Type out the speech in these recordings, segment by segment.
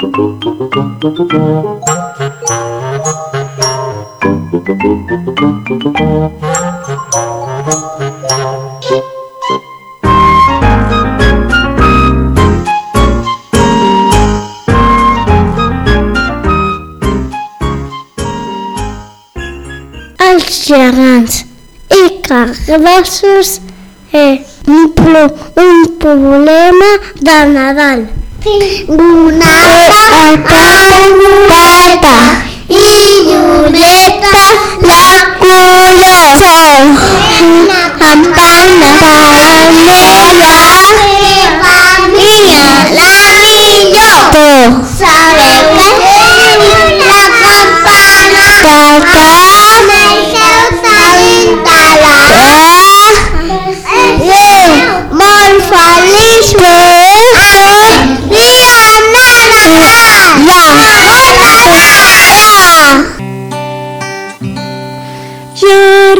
Els gegants i carrassos és pro, un problema de Nadal. Bunga 不白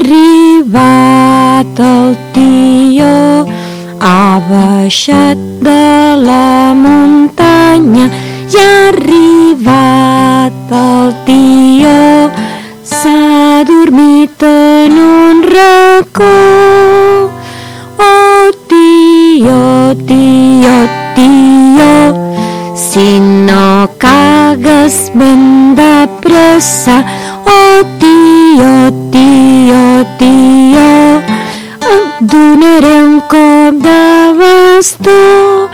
arribat el tió, ha baixat de la muntanya. Ja ha arribat el tió, s'ha dormit en un racó. Oh, tió, tió, tió, si no cagues ben de pressa, oh, tió, tió, donaré un cop de bastó.